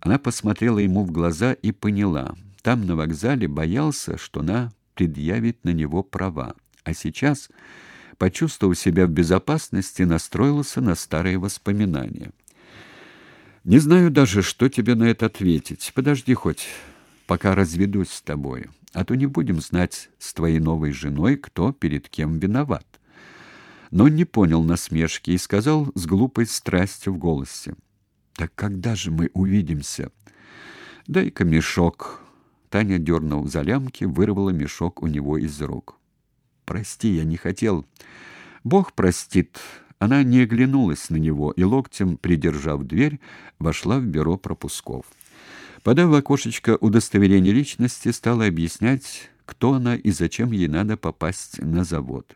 Она посмотрела ему в глаза и поняла. Там на вокзале боялся, что она предъявит на него права. А сейчас, почувствовав себя в безопасности, настроился на старые воспоминания. Не знаю даже, что тебе на это ответить. Подожди хоть, пока разведусь с тобой, а то не будем знать с твоей новой женой, кто перед кем виноват. Но он не понял насмешки и сказал с глупой страстью в голосе: "Так когда же мы увидимся? Дай-ка мешок". Таня дернула за лямки, вырвала мешок у него из рук. "Прости, я не хотел. Бог простит". Она не оглянулась на него и локтем придержав дверь, вошла в бюро пропусков. Подав в окошечко удостоверение личности, стала объяснять, кто она и зачем ей надо попасть на завод.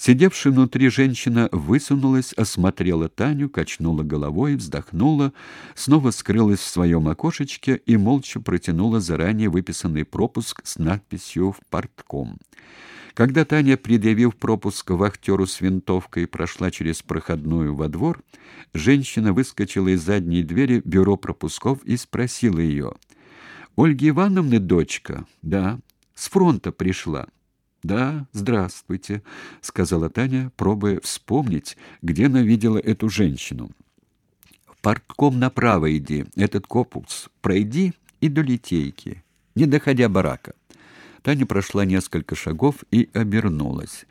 Сидевшая внутри женщина высунулась, осмотрела Таню, качнула головой, вздохнула, снова скрылась в своем окошечке и молча протянула заранее выписанный пропуск с надписью «В портком». Когда Таня, предъявив пропуск вахтеру с винтовкой, прошла через проходную во двор, женщина выскочила из задней двери бюро пропусков и спросила ее. «Ольги Ивановны дочка?» «Да». «С фронта пришла». Да, здравствуйте, сказала Таня, пробуя вспомнить, где она видела эту женщину. В партком направо иди, этот копус пройди и до литейки, не доходя барака. Таня прошла несколько шагов и обернулась.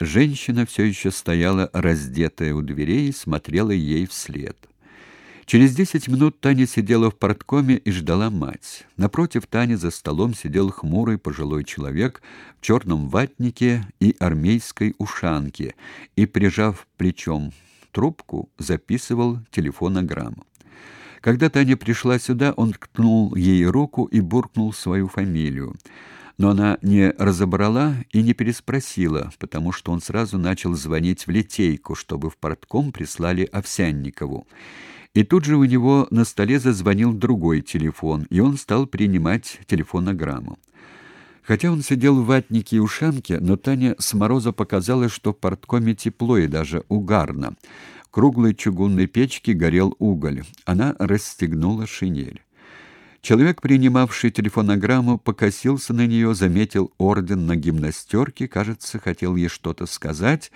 Женщина все еще стояла раздетая у дверей и смотрела ей вслед. Через десять минут Таня сидела в порткоме и ждала мать. Напротив Тани за столом сидел хмурый пожилой человек в черном ватнике и армейской ушанке и, прижав плечом трубку, записывал телефонограмму. Когда Таня пришла сюда, он ткнул ей руку и буркнул свою фамилию. Но она не разобрала и не переспросила, потому что он сразу начал звонить в литейку, чтобы в портком прислали Овсянникову. И тут же у него на столе зазвонил другой телефон, и он стал принимать телефонограмму. Хотя он сидел в ватнике и ушанке, но Таня с мороза показала, что в порткоме тепло и даже угарно. В круглой чугунной печке горел уголь. Она расстегнула шинель. Человек, принимавший телефонограмму, покосился на нее, заметил орден на гимнастерке, кажется, хотел ей что-то сказать,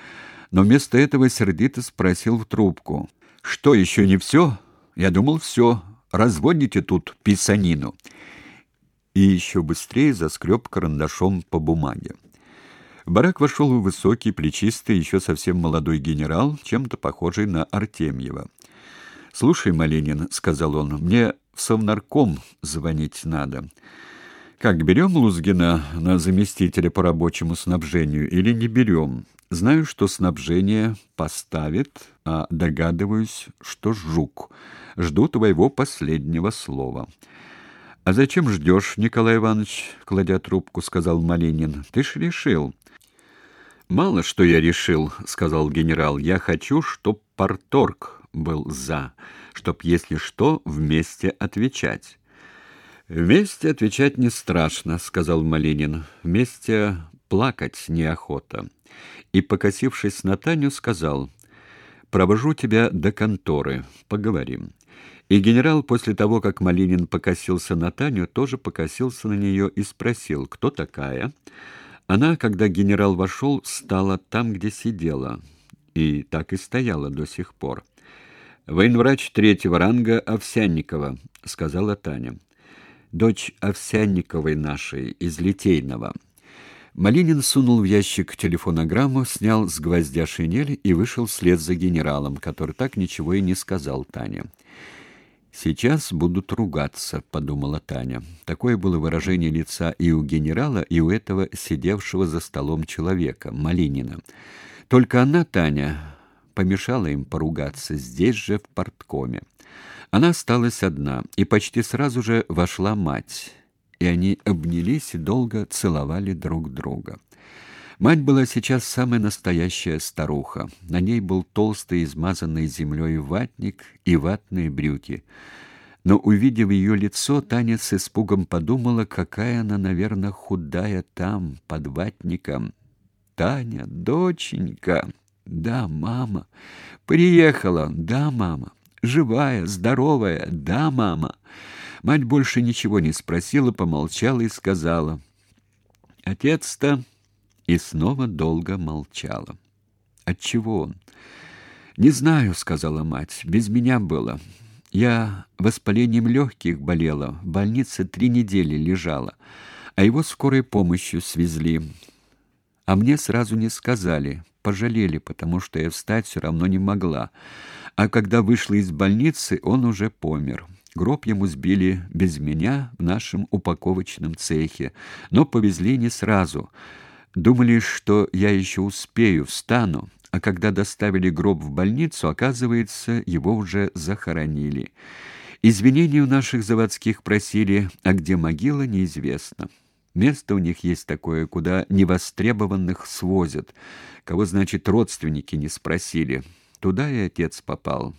но вместо этого сердито спросил в трубку: что еще не все? Я думал, все. Разводите тут писанину. И еще быстрее заскреб карандашом по бумаге. В барак вошел высокий, плечистый, еще совсем молодой генерал, чем-то похожий на Артемьева. "Слушай, Малинин", сказал он. "Мне в совнарком звонить надо. Как берем Лузгина на заместителя по рабочему снабжению или не берем? Знаю, что снабжение поставит, а догадываюсь, что жук. Жду твоего последнего слова. А зачем ждешь, Николай Иванович, кладя трубку, сказал Малинин. Ты ж решил. Мало что я решил, сказал генерал. Я хочу, чтоб парторг был за, чтоб если что, вместе отвечать. Вместе отвечать не страшно, сказал Малинин. Вместе плакать неохота и, покосившись на Таню, сказал, «Провожу тебя до конторы, поговорим». И генерал после того, как Малинин покосился на Таню, тоже покосился на нее и спросил, кто такая. Она, когда генерал вошел, стала там, где сидела, и так и стояла до сих пор. «Военврач третьего ранга Овсянникова», — сказала Таня. «Дочь Овсянниковой нашей, из Литейного». Малинин сунул в ящик телефонограмму, снял с гвоздя шинель и вышел вслед за генералом, который так ничего и не сказал Тане. Сейчас будут ругаться, подумала Таня. Такое было выражение лица и у генерала, и у этого сидевшего за столом человека, Малинина. Только она, Таня, помешала им поругаться здесь же в порткоме. Она осталась одна, и почти сразу же вошла мать и они обнялись и долго целовали друг друга. Мать была сейчас самая настоящая старуха. На ней был толстый, измазанный землей ватник и ватные брюки. Но, увидев ее лицо, Таня с испугом подумала, какая она, наверное, худая там, под ватником. «Таня, доченька!» «Да, мама!» «Приехала!» «Да, мама!» Живая, здоровая. Да, мама. Мать больше ничего не спросила, помолчала и сказала: "Отец-то" и снова долго молчала. От чего он? Не знаю, сказала мать. Без меня было. Я воспалением легких болела, в больнице три недели лежала, а его скорой помощью свезли. А мне сразу не сказали, пожалели, потому что я встать все равно не могла. А когда вышла из больницы, он уже помер. Гроб ему сбили без меня в нашем упаковочном цехе, но повезли не сразу. Думали, что я еще успею, встану, а когда доставили гроб в больницу, оказывается, его уже захоронили. Извинения у наших заводских просили, а где могила неизвестно. Место у них есть такое, куда невостребованных свозят. Кого, значит, родственники не спросили. Туда и отец попал.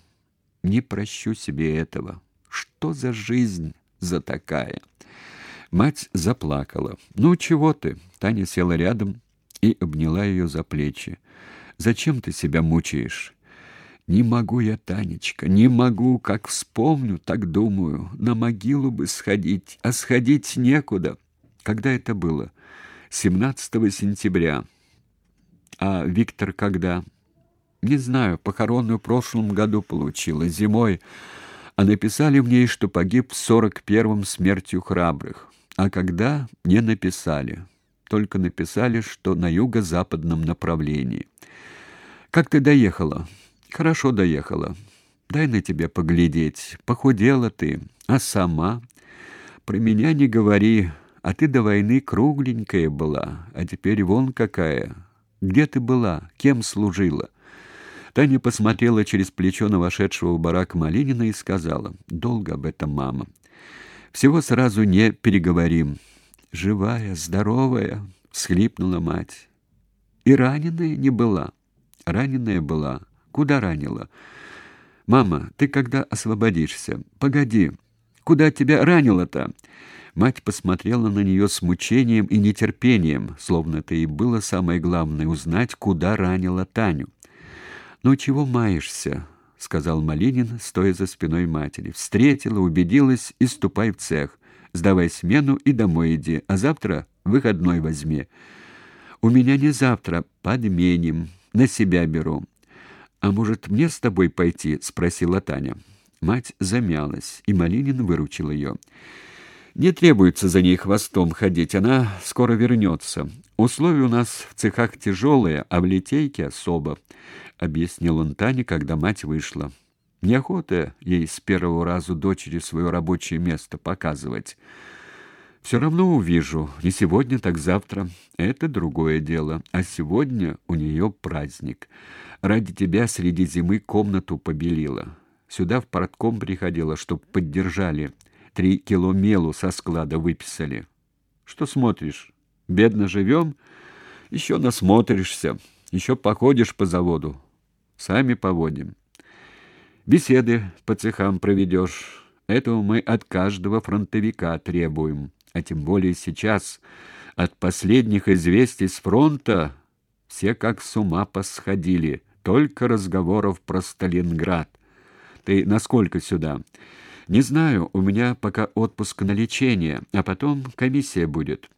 Не прощу себе этого. Что за жизнь за такая? Мать заплакала. Ну чего ты? Таня села рядом и обняла ее за плечи. Зачем ты себя мучаешь? Не могу я, Танечка, не могу, как вспомню, так думаю. На могилу бы сходить, а сходить некуда. Когда это было? 17 сентября. А Виктор когда? Не знаю, похоронную в прошлом году получила, зимой. А написали мне, что погиб в сорок первом смертью храбрых. А когда не написали. Только написали, что на юго-западном направлении. Как ты доехала? Хорошо доехала. Дай на тебя поглядеть. Похудела ты, а сама про меня не говори. А ты до войны кругленькая была, а теперь вон какая. Где ты была? Кем служила? Таня посмотрела через плечо на вошедшего в барак Малинина и сказала: "Долго об этом, мама. Всего сразу не переговорим. Живая, здоровая", всхлипнула мать. "И раненая не была. Раненая была. Куда ранила? Мама, ты когда освободишься? Погоди. Куда тебя ранило-то?" Мать посмотрела на нее с мучением и нетерпением, словно это и было самое главное узнать, куда ранила Таню. "Ну чего маешься?" сказал Малинин, стоя за спиной матери. "Встретила, убедилась и ступай в цех. Сдавай смену и домой иди, а завтра выходной возьми. У меня не завтра, подменим, на себя беру. А может, мне с тобой пойти?" спросила Таня. Мать замялась, и Малинин выручил ее. Не требуется за ней хвостом ходить, она скоро вернется. Условия у нас в цехах тяжелые, а в литейке особо, объяснил он Тане, когда мать вышла. Неохота ей с первого раза дочери свое рабочее место показывать. Все равно увижу, не сегодня, так завтра. Это другое дело. А сегодня у нее праздник. Ради тебя среди зимы комнату побелила. Сюда в портком приходила, чтоб поддержали Три кило мелу со склада выписали. Что смотришь? Бедно живем? Еще насмотришься, еще походишь по заводу. Сами поводим. Беседы по цехам проведешь. Этого мы от каждого фронтовика требуем. А тем более сейчас, от последних известий с фронта, все как с ума посходили. Только разговоров про Сталинград. Ты насколько сюда? Не знаю, у меня пока отпуск на лечение, а потом комиссия будет.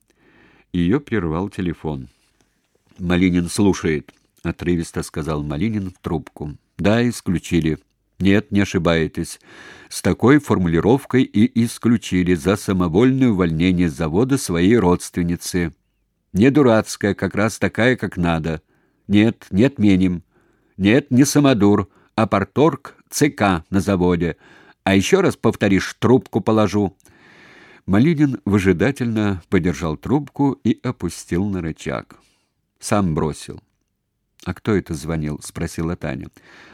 Ее прервал телефон. Малинин слушает, отрывисто сказал Малинин в трубку. Да, исключили. Нет, не ошибаетесь. С такой формулировкой и исключили за самовольное увольнение с завода своей родственницы. Не дурацкая, как раз такая, как надо. Нет, не отменим. Нет, не самодур, а порторг ЦК на заводе. А еще раз повторишь, трубку положу. Малинин выжидательно подержал трубку и опустил на рычаг. Сам бросил. А кто это звонил, спросила Таня.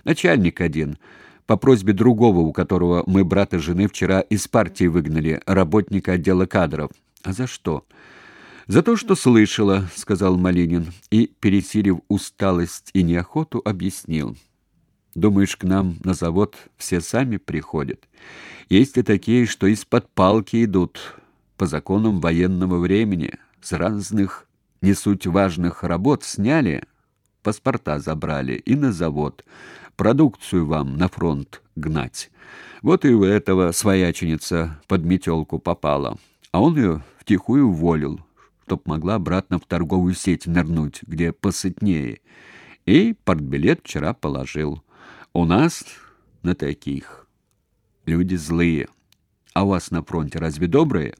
Начальник один, по просьбе другого, у которого мы брата жены вчера из партии выгнали, работника отдела кадров. А за что? За то, что слышала, сказал Малинин и, пересилив усталость и неохоту, объяснил. Думаешь, к нам на завод все сами приходят? Есть и такие, что из-под палки идут по законам военного времени. С разных не суть важных работ сняли, паспорта забрали и на завод. продукцию вам на фронт гнать. Вот и у этого свояченица под метелку попала, а он ее втихую уволил, чтоб могла обратно в торговую сеть нырнуть, где посытнее. И портбилет вчера положил. У нас на таких люди злые. А у вас на фронте разве добрые?